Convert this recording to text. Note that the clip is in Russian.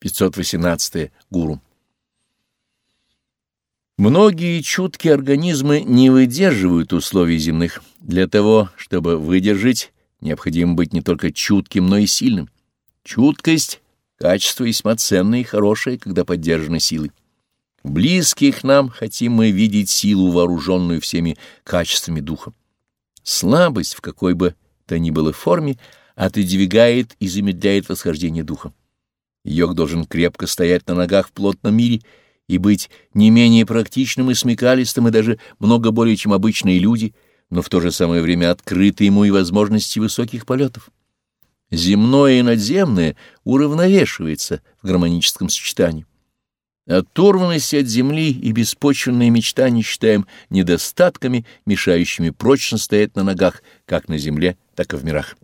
518. Гуру. Многие чуткие организмы не выдерживают условий земных. Для того, чтобы выдержать, необходимо быть не только чутким, но и сильным. Чуткость — качество весьма ценное и хорошее, когда поддержано силой. Близких нам хотим мы видеть силу, вооруженную всеми качествами духа. Слабость, в какой бы то ни было форме, отодвигает и замедляет восхождение духа. Йог должен крепко стоять на ногах в плотном мире и быть не менее практичным и смекалистым, и даже много более, чем обычные люди, но в то же самое время открыты ему и возможности высоких полетов. Земное и надземное уравновешивается в гармоническом сочетании. Оторванность от земли и беспочвенные мечтания считаем недостатками, мешающими прочно стоять на ногах как на земле, так и в мирах.